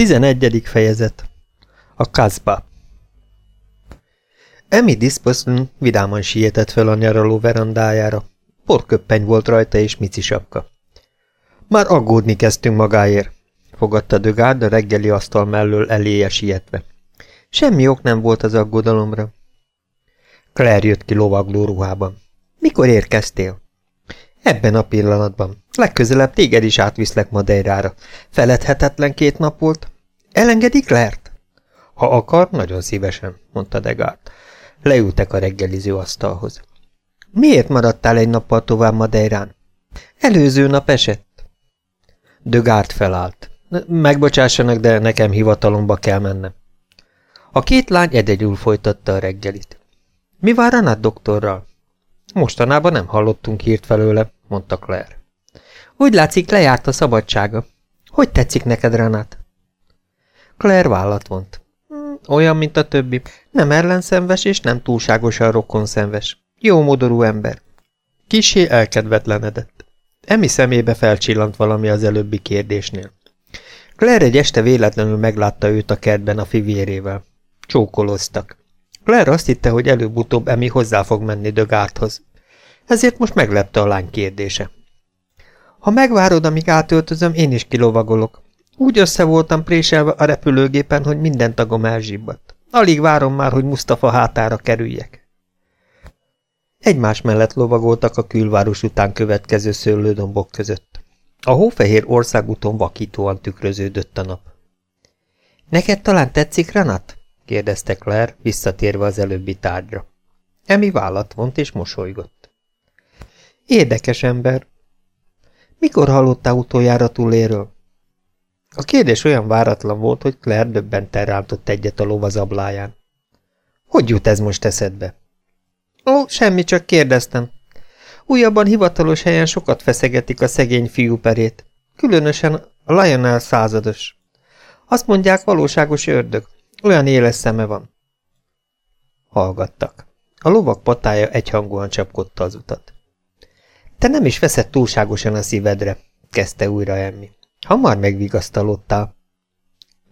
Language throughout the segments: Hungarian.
11. fejezet A Kazba Emi Disposon vidáman sietett fel a nyaraló verandájára. Porköppeny volt rajta és mici sapka. Már aggódni kezdtünk magáért, fogadta Dögárd a reggeli asztal mellől eléje sietve. Semmi ok nem volt az aggodalomra. Claire jött ki lovagló ruhában. Mikor érkeztél? Ebben a pillanatban. Legközelebb téged is átviszlek Madeirára. Feledhetetlen két nap volt. Elengedik Lert? Ha akar, nagyon szívesen, mondta Degárt. Leültek a reggeliző asztalhoz. Miért maradtál egy nappal tovább Madeirán? Előző nap esett. Dögárt felállt. Megbocsássanak, de nekem hivatalomba kell mennem. A két lány egyedül folytatta a reggelit. Mi vár Ranat doktorral? Mostanában nem hallottunk hírt felőle, mondta Claire. Úgy látszik, lejárt a szabadsága. Hogy tetszik neked, Renát? Claire vállat vont. Hmm, olyan, mint a többi. Nem ellenszenves és nem túlságosan rokonszenves. Jó modorú ember. Kisé elkedvetlenedett. Emi szemébe felcsillant valami az előbbi kérdésnél. Claire egy este véletlenül meglátta őt a kertben a fivérével. Csókoloztak. Claire azt hitte, hogy előbb-utóbb Emi hozzá fog menni Dögárthoz. Ezért most meglepte a lány kérdése. Ha megvárod, amíg átöltözöm, én is kilovagolok. Úgy össze voltam préselve a repülőgépen, hogy minden tagom elzsibbadt. Alig várom már, hogy Mustafa hátára kerüljek. Egymás mellett lovagoltak a külváros után következő szőlődombok között. A hófehér országúton vakítóan tükröződött a nap. Neked talán tetszik, Renat? Kérdezte Claire, visszatérve az előbbi tárgyra. Emi vállat vont és mosolygott. Érdekes ember, mikor hallottál utoljára túléről? A kérdés olyan váratlan volt, hogy Claire döbbenten rántott egyet a lovazabláján. Hogy jut ez most eszedbe? Ó, semmi, csak kérdeztem. Újabban hivatalos helyen sokat feszegetik a szegény fiú perét, különösen a Lionel százados. Azt mondják, valóságos ördög, olyan éles szeme van. Hallgattak. A lovak patája egyhangúan csapkodta az utat. Te nem is veszed túlságosan a szívedre, kezdte újra Emmi. Hamar megvigasztalódtál.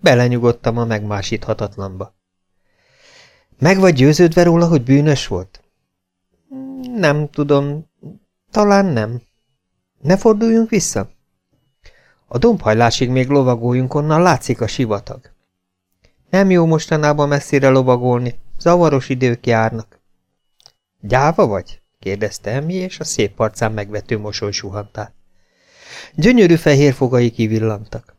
Belenyugodtam a megmásíthatatlanba. Meg vagy győződve róla, hogy bűnös volt? Nem tudom. Talán nem. Ne forduljunk vissza? A dombhajlásig még lovagoljunk, onnan látszik a sivatag. Nem jó mostanában messzire lovagolni, zavaros idők járnak. Gyáva vagy? kérdezte Emmi, és a szép arcán megvető mosoly suhant át. Gyönyörű fehér fogai kivillantak.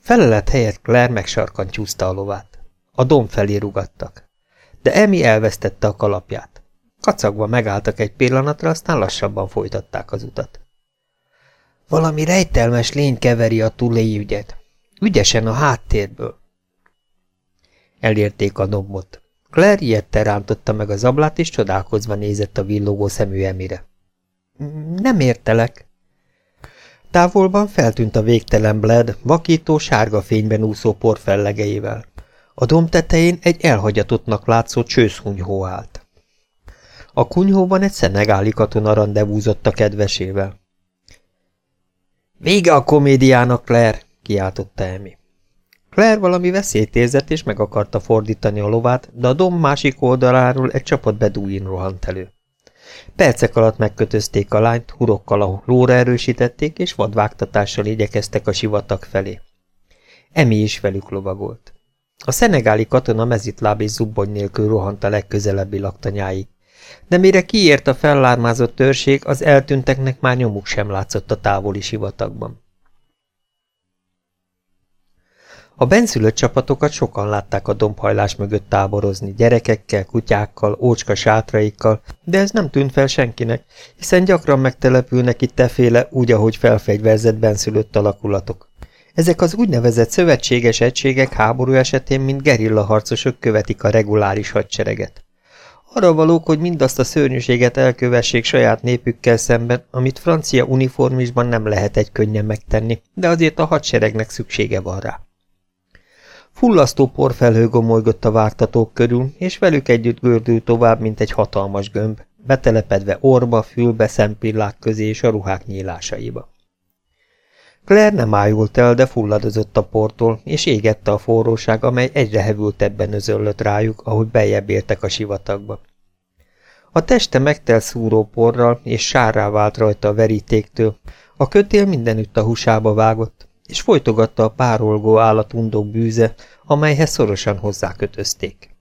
Felelet helyett Claire megsarkantyúzta a lovát. A domb felé rugattak. De Emi elvesztette a kalapját. Kacagva megálltak egy pillanatra, aztán lassabban folytatták az utat. Valami rejtelmes lény keveri a túléi ügyet. Ügyesen a háttérből. Elérték a dombot. Claire ilyette rántotta meg az ablát, és csodálkozva nézett a villogó szemű emire. Nem értelek. Távolban feltűnt a végtelen bled, vakító, sárga fényben úszó por fellegeivel. A domb tetején egy elhagyatottnak látszó csőszhunyhó állt. A kunyhóban egy szenegáli katona rendezvúzott a kedvesével. Vége a komédiának, Claire! kiáltotta Emi. Claire valami veszélyt érzett, és meg akarta fordítani a lovát, de a domb másik oldaláról egy csapat bedúin rohant elő. Percek alatt megkötözték a lányt, hurokkal a lóra erősítették, és vadvágtatással igyekeztek a sivatag felé. Emi is velük lovagolt. A szenegáli katona mezitláb és zubbony nélkül rohant a legközelebbi laktanyáig. De mire kiért a fellármázott törség, az eltűnteknek már nyomuk sem látszott a távoli sivatagban. A benszülött csapatokat sokan látták a dombhajlás mögött táborozni, gyerekekkel, kutyákkal, ócska sátraikkal, de ez nem tűnt fel senkinek, hiszen gyakran megtelepülnek itt teféle, úgy, ahogy felfegyverzett benszülött alakulatok. Ezek az úgynevezett szövetséges egységek háború esetén, mint gerilla harcosok követik a reguláris hadsereget. Arra valók, hogy mindazt a szörnyűséget elkövessék saját népükkel szemben, amit francia uniformisban nem lehet egy könnyen megtenni, de azért a hadseregnek szüksége van rá. Fullasztó porfelhő gomolygott a vártatók körül, és velük együtt gördül tovább, mint egy hatalmas gömb, betelepedve orba, fülbe, szempillák közé és a ruhák nyílásaiba. Claire nem ájult el, de fulladozott a portól, és égette a forróság, amely egyre hevültebben özöllött rájuk, ahogy beljebb értek a sivatagba. A teste megtelt szúróporral, és sárrá vált rajta a verítéktől, a kötél mindenütt a húsába vágott, és folytogatta a párolgó állatundók bűze, amelyhez szorosan hozzákötözték.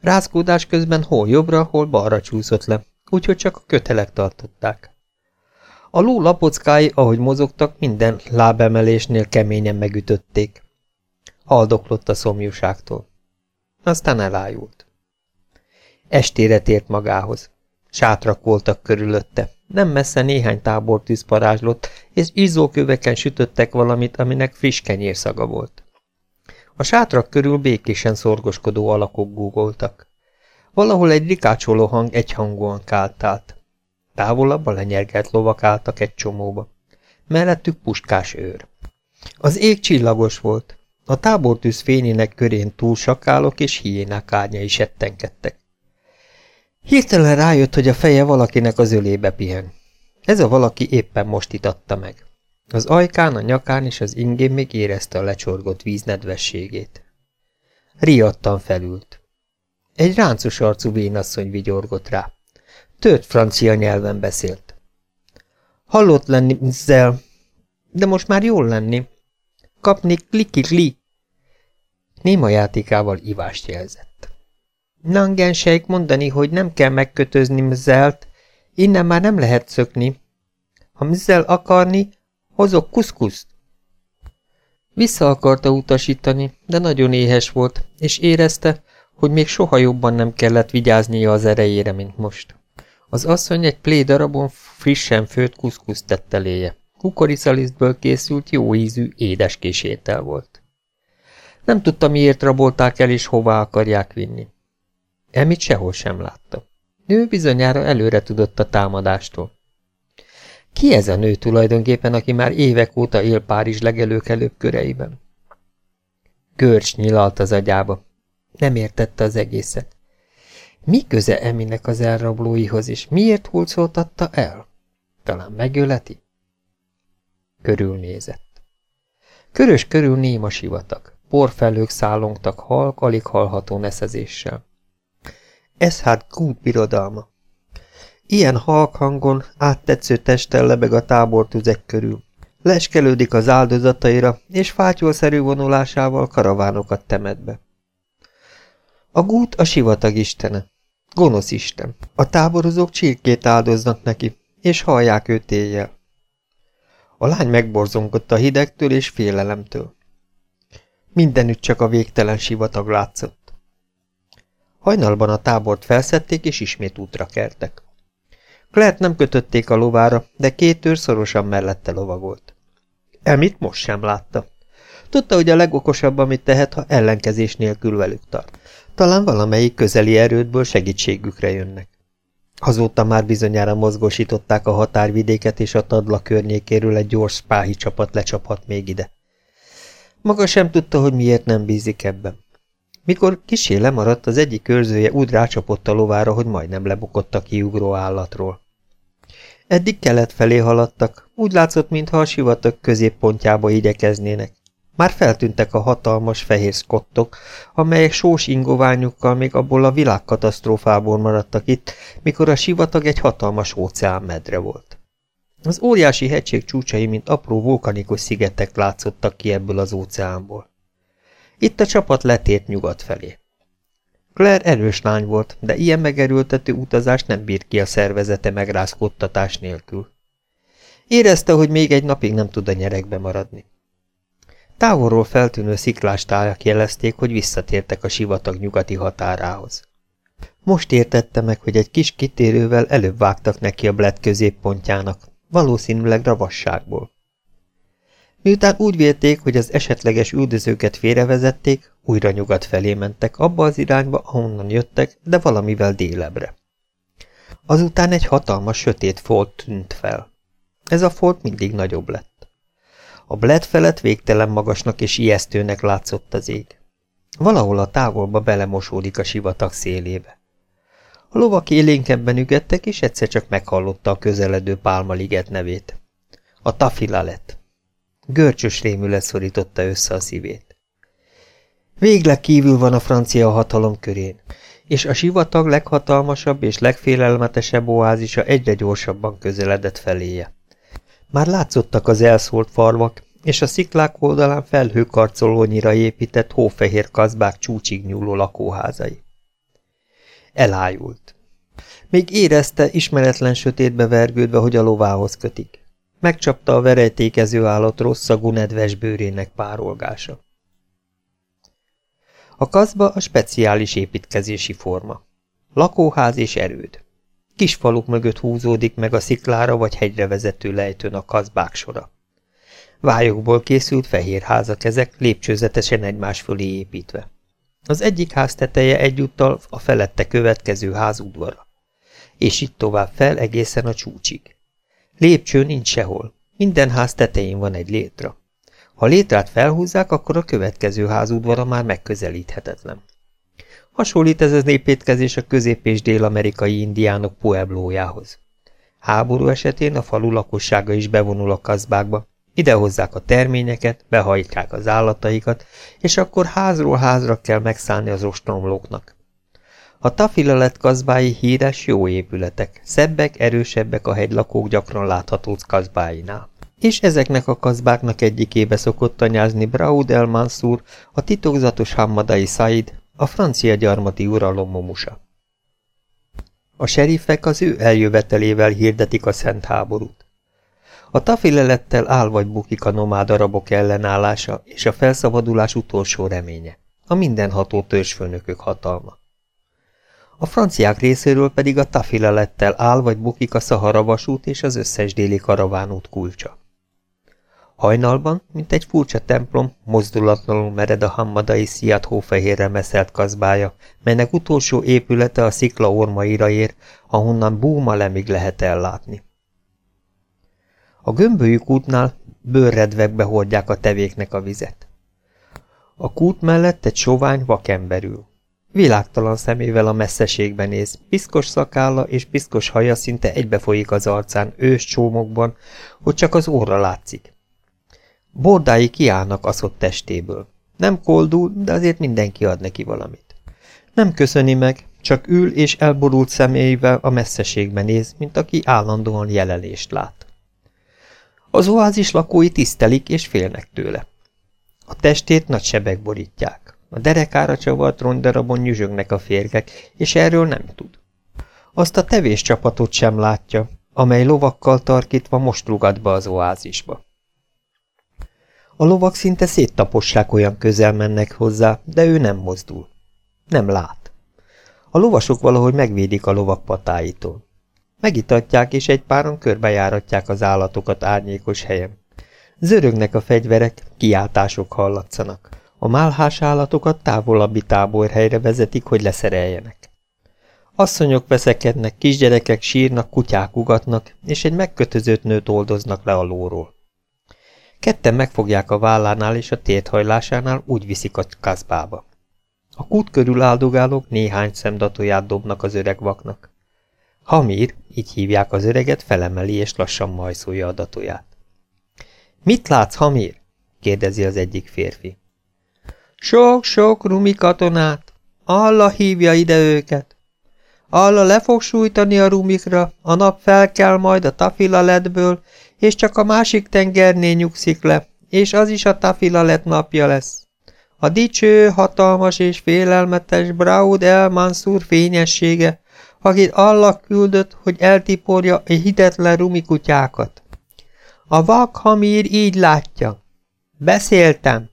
Rázkódás közben hol jobbra, hol balra csúszott le, úgyhogy csak a kötelek tartották. A ló lapockái, ahogy mozogtak, minden lábemelésnél keményen megütötték. Haldoklott a szomjúságtól. Aztán elájult. Estére tért magához. Sátrak voltak körülötte. Nem messze néhány tábortűz parázslott, és izzóköveken sütöttek valamit, aminek friss kenyérszaga volt. A sátrak körül békésen szorgoskodó alakok gúgoltak. Valahol egy rikácsoló hang egyhangúan káltált. Távolabb a lenyergelt lovak álltak egy csomóba. Mellettük puskás őr. Az ég csillagos volt. A tábortűz fényének körén túlsakálok és hiénák árnyai settenkedtek. Hirtelen rájött, hogy a feje valakinek az ölébe pihen. Ez a valaki éppen most itatta meg. Az ajkán, a nyakán és az ingén még érezte a lecsorgott víz nedvességét. Riadtan felült. Egy ráncos arcú vénasszony vigyorgott rá. Tört francia nyelven beszélt. Hallott lenni, Zel, de most már jól lenni. Kapni klikikli. Néma játékával ivást jelzett. Nangensejk mondani, hogy nem kell megkötözni Mzelt, innen már nem lehet szökni. Ha Mzel akarni, hozok kuszkuszt. Vissza akarta utasítani, de nagyon éhes volt, és érezte, hogy még soha jobban nem kellett vigyáznia az erejére, mint most. Az asszony egy plé darabon frissen főtt kuszkuszt tett eléje. Kukoricalisztből készült jó ízű, édeskés étel volt. Nem tudta, miért rabolták el és hová akarják vinni. Emit sehol sem látta. Nő bizonyára előre tudott a támadástól. Ki ez a nő tulajdonképpen, aki már évek óta él Párizs legelőkelőbb köreiben? Görcs nyilalt az agyába. Nem értette az egészet. Mi köze Eminek az elrablóihoz, és miért hulcoltatta el? Talán megöleti? Körülnézett. Körös körül néma sivatag. Porfelők szállongtak halk, alig hallható neszezéssel. Ez hát kút birodalma. Ilyen halk hangon áttetsző testtel lebeg a tábortüzek körül. Leskelődik az áldozataira, és fátyolszerű vonulásával karavánokat temet be. A gút a sivatag istene. Gonosz isten. A táborozók csirkét áldoznak neki, és hallják őt éjjel. A lány megborzongott a hidegtől és félelemtől. Mindenütt csak a végtelen sivatag látszott. Hajnalban a tábort felszedték, és ismét útra kertek. Klert nem kötötték a lovára, de két őr szorosan mellette lovagolt. Emit most sem látta. Tudta, hogy a legokosabb, amit tehet, ha ellenkezés nélkül velük tart. Talán valamelyik közeli erődből segítségükre jönnek. Azóta már bizonyára mozgósították a határvidéket, és a Tadla környékéről egy gyors spáhi csapat lecsaphat még ide. Maga sem tudta, hogy miért nem bízik ebben. Mikor kisé lemaradt, az egyik őrzője úgy rácsapott a lovára, hogy majdnem lebukott a kiugró állatról. Eddig kelet felé haladtak, úgy látszott, mintha a sivatag középpontjába igyekeznének. Már feltűntek a hatalmas fehér szkottok, amelyek sós ingoványukkal még abból a világkatasztrófából maradtak itt, mikor a sivatag egy hatalmas medre volt. Az óriási hegység csúcsai, mint apró vulkanikus szigetek látszottak ki ebből az óceánból. Itt a csapat letért nyugat felé. Claire erős lány volt, de ilyen megerőltető utazást nem bírt ki a szervezete megrázkódtatás nélkül. Érezte, hogy még egy napig nem tud a nyerekbe maradni. Távolról feltűnő sziklástájak jelezték, hogy visszatértek a sivatag nyugati határához. Most értette meg, hogy egy kis kitérővel előbb vágtak neki a bled középpontjának, valószínűleg ravasságból. Miután úgy vélték, hogy az esetleges üldözőket félrevezették, újra nyugat felé mentek, abba az irányba, ahonnan jöttek, de valamivel délebre. Azután egy hatalmas sötét folt tűnt fel. Ez a folt mindig nagyobb lett. A bled felett végtelen magasnak és ijesztőnek látszott az ég. Valahol a távolba belemosódik a sivatag szélébe. A lovak élénkebben ügettek, és egyszer csak meghallotta a közeledő pálmaliget nevét. A tafila lett. Görcsös rémület szorította össze a szívét. Végleg kívül van a francia hatalom körén, és a sivatag leghatalmasabb és legfélelmetesebb oázisa egyre gyorsabban közeledett feléje. Már látszottak az elszólt farvak, és a sziklák oldalán felhőkarcolónyira épített hófehér kazbák csúcsig nyúló lakóházai. Elájult. Még érezte, ismeretlen sötétbe vergődve, hogy a lovához kötik. Megcsapta a verejtékező állat rosszagú nedves bőrének párolgása. A kazba a speciális építkezési forma. Lakóház és erőd. Kis faluk mögött húzódik meg a sziklára vagy hegyre vezető lejtőn a kazbák sora. Vályokból készült fehér házak ezek, lépcsőzetesen egymás fölé építve. Az egyik ház teteje egyúttal a felette következő ház udvara. És itt tovább fel egészen a csúcsig. Lépcső nincs sehol. Minden ház tetején van egy létra. Ha létrát felhúzzák, akkor a következő ház udvara már megközelíthetetlen. Hasonlít ez az építkezés a közép- és dél-amerikai indiánok pueblójához. Háború esetén a falu lakossága is bevonul a kazbákba, Idehozzák a terményeket, behajtják az állataikat, és akkor házról házra kell megszállni az ostromlóknak. A tafila lett kazbái híres jó épületek, szebbek, erősebbek a hegylakók gyakran látható kazbáinál. És ezeknek a kazbáknak egyikébe szokott tanyázni Braud el Mansur, a titokzatos Hammadai Said, a francia gyarmati uralom momusa. A serifek az ő eljövetelével hirdetik a szent háborút. A tafilelettel áll vagy bukik a nomád arabok ellenállása és a felszabadulás utolsó reménye, a mindenható törzsfőnökök hatalma. A franciák részéről pedig a tafilelettel áll vagy bukik a Szahara vasút és az összes déli karavánút kulcsa. Hajnalban, mint egy furcsa templom, mozdulatlanul mered a hammadai sziat hófehérre meszelt kazbája, melynek utolsó épülete a szikla ormaira ér, ahonnan búma lemig lehet ellátni. A gömbölyű kútnál bőrredvekbe hordják a tevéknek a vizet. A kút mellett egy sovány vakemberül. Világtalan szemével a messzeségben néz, piszkos szakálla és piszkos haja szinte egybefolyik az arcán ős csómokban, hogy csak az óra látszik. Bordái kiállnak aszott testéből. Nem koldul, de azért mindenki ad neki valamit. Nem köszöni meg, csak ül és elborult személyével a messzeségben néz, mint aki állandóan jelenést lát. Az oázis lakói tisztelik és félnek tőle. A testét nagy sebek borítják. A derekára csavart rondarabon nyüzsögnek a férgek, és erről nem tud. Azt a tevés csapatot sem látja, amely lovakkal tarkítva most rugat be az oázisba. A lovak szinte széttapossák olyan közel mennek hozzá, de ő nem mozdul. Nem lát. A lovasok valahogy megvédik a lovak patáitól. Megitatják, és egy páron körbejáratják az állatokat árnyékos helyen. Zörögnek a fegyverek, kiáltások hallatszanak. A málhás állatokat távolabbi táborhelyre vezetik, hogy leszereljenek. Asszonyok veszekednek, kisgyerekek sírnak, kutyák ugatnak, és egy megkötözött nőt oldoznak le a lóról. Ketten megfogják a vállánál és a téthajlásánál úgy viszik a kaszbába. A kút körül áldogálók néhány szemdatóját dobnak az öreg vaknak. Hamir, így hívják az öreget, felemeli és lassan majszolja a datóját. Mit látsz, Hamir? kérdezi az egyik férfi. Sok-sok rumi katonát. Alla hívja ide őket. Alla le fog sújtani a rumikra, a nap felkel majd a tafilaletből, és csak a másik tengernél nyugszik le, és az is a tafilalet napja lesz. A dicső, hatalmas és félelmetes Braud el Mansur fényessége, akit Allah küldött, hogy eltiporja egy hitetlen rumikutyákat. A vak Hamír így látja. Beszéltem.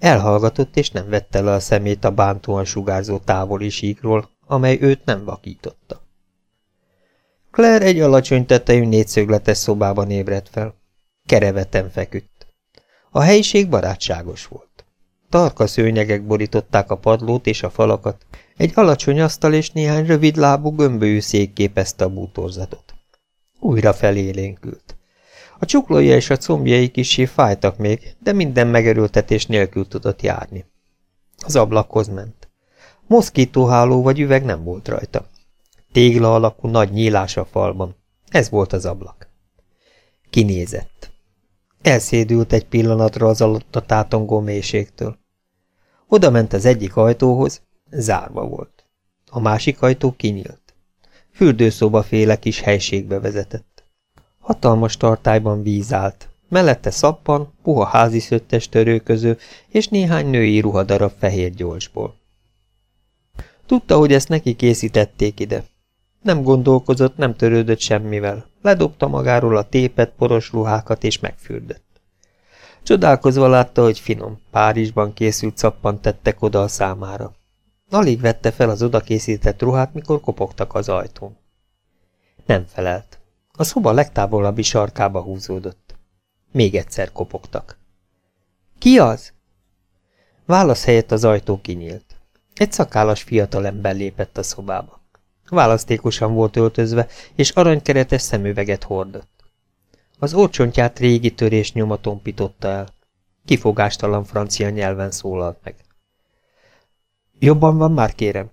Elhallgatott, és nem vette le a szemét a bántóan sugárzó távoli síkról, amely őt nem vakította. Claire egy alacsony tetejű négyszögletes szobában ébredt fel. Kereveten feküdt. A helyiség barátságos volt. Tarka szőnyegek borították a padlót és a falakat, egy alacsony asztal és néhány rövid lábú gömbölyű szék képezte a bútorzatot. Újra felélénkült. A csuklója és a combjai kisé fájtak még, de minden megerőltetés nélkül tudott járni. Az ablakhoz ment. Moszkítóháló vagy üveg nem volt rajta. Tégla alakú nagy nyílás a falban. Ez volt az ablak. Kinézett. Elszédült egy pillanatra az alatt a tátongó mélységtől. Oda ment az egyik ajtóhoz, zárva volt. A másik ajtó kinyílt. Fürdőszoba féle kis helységbe vezetett. Hatalmas tartályban víz állt, mellette szappan, puha házi szöttes törőköző és néhány női ruhadarab fehér gyorsból. Tudta, hogy ezt neki készítették ide. Nem gondolkozott, nem törődött semmivel. Ledobta magáról a tépet, poros ruhákat és megfürdött. Csodálkozva látta, hogy finom, Párizsban készült szappan tettek oda a számára. Alig vette fel az oda készített ruhát, mikor kopogtak az ajtón. Nem felelt. A szoba legtávolabbi sarkába húzódott. Még egyszer kopogtak. Ki az? Válasz helyett az ajtó kinyílt. Egy szakállas fiatalember lépett a szobába. Választékosan volt öltözve, és aranykeretes szemüveget hordott. Az orcsontját régi törés nyoma tompította el. Kifogástalan francia nyelven szólalt meg. Jobban van már, kérem?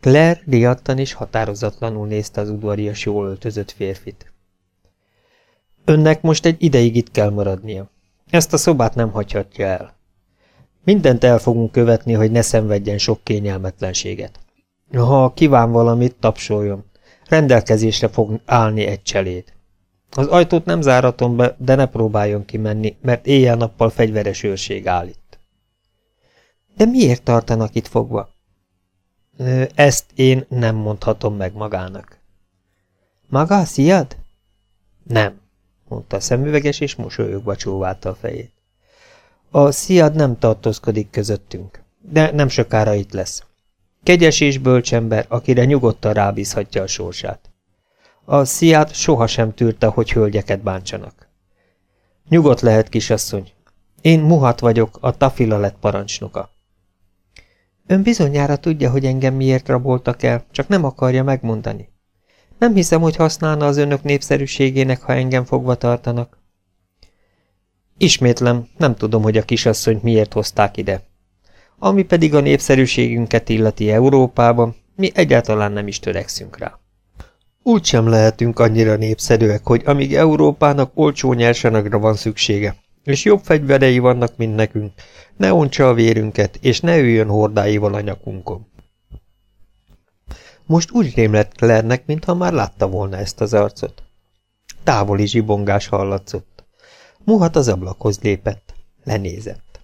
Claire riadtan és határozatlanul nézte az udvarias jól öltözött férfit. Önnek most egy ideig itt kell maradnia. Ezt a szobát nem hagyhatja el. Mindent el fogunk követni, hogy ne szenvedjen sok kényelmetlenséget. Ha kíván valamit, tapsoljon. Rendelkezésre fog állni egy cseléd. Az ajtót nem záratom be, de ne próbáljon kimenni, mert éjjel-nappal fegyveres őrség áll itt. De miért tartanak itt fogva? Ezt én nem mondhatom meg magának. Maga, sziad? Nem, mondta a szemüveges, és mosolyogva csóválta a fejét. A sziad nem tartózkodik közöttünk, de nem sokára itt lesz. Kegyes és bölcsember, akire nyugodtan rábízhatja a sorsát. A sziát sohasem tűrte, hogy hölgyeket bántsanak. Nyugodt lehet, kisasszony. Én Muhat vagyok, a Tafila lett parancsnoka. Ön bizonyára tudja, hogy engem miért raboltak el, csak nem akarja megmondani. Nem hiszem, hogy használna az önök népszerűségének, ha engem fogva tartanak. Ismétlem, nem tudom, hogy a kisasszonyt miért hozták ide. Ami pedig a népszerűségünket illeti Európában, mi egyáltalán nem is törekszünk rá. Úgy sem lehetünk annyira népszerűek, hogy amíg Európának olcsó nyersanagra van szüksége, és jobb fegyverei vannak, mint nekünk, ne ontsa a vérünket, és ne üljön hordáival a nyakunkon. Most úgy rémlett Claire-nek, mintha már látta volna ezt az arcot. Távoli zsibongás hallatszott. Muhat az ablakhoz lépett. Lenézett.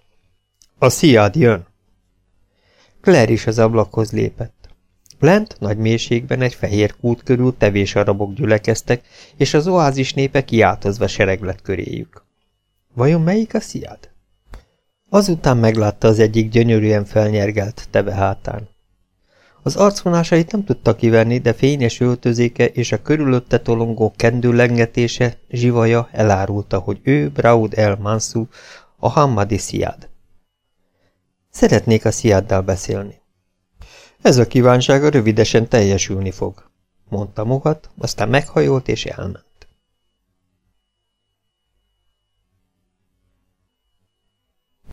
A sziád jön! Claire is az ablakhoz lépett. Lent, nagy mélységben egy fehér kút körül tevés arabok gyülekeztek, és az oázis népe kiáltozva sereglet köréjük. Vajon melyik a sziád? Azután meglátta az egyik gyönyörűen felnyergelt teve hátán. Az arcvonásait nem tudta kivenni, de fényes öltözéke és a körülötte tolongó kendő zsivaja elárulta, hogy ő Braud el Mansu, a Hammadi Sziád. Szeretnék a Sziáddal beszélni. Ez a kívánsága rövidesen teljesülni fog, mondta Muhat, aztán meghajolt és elment.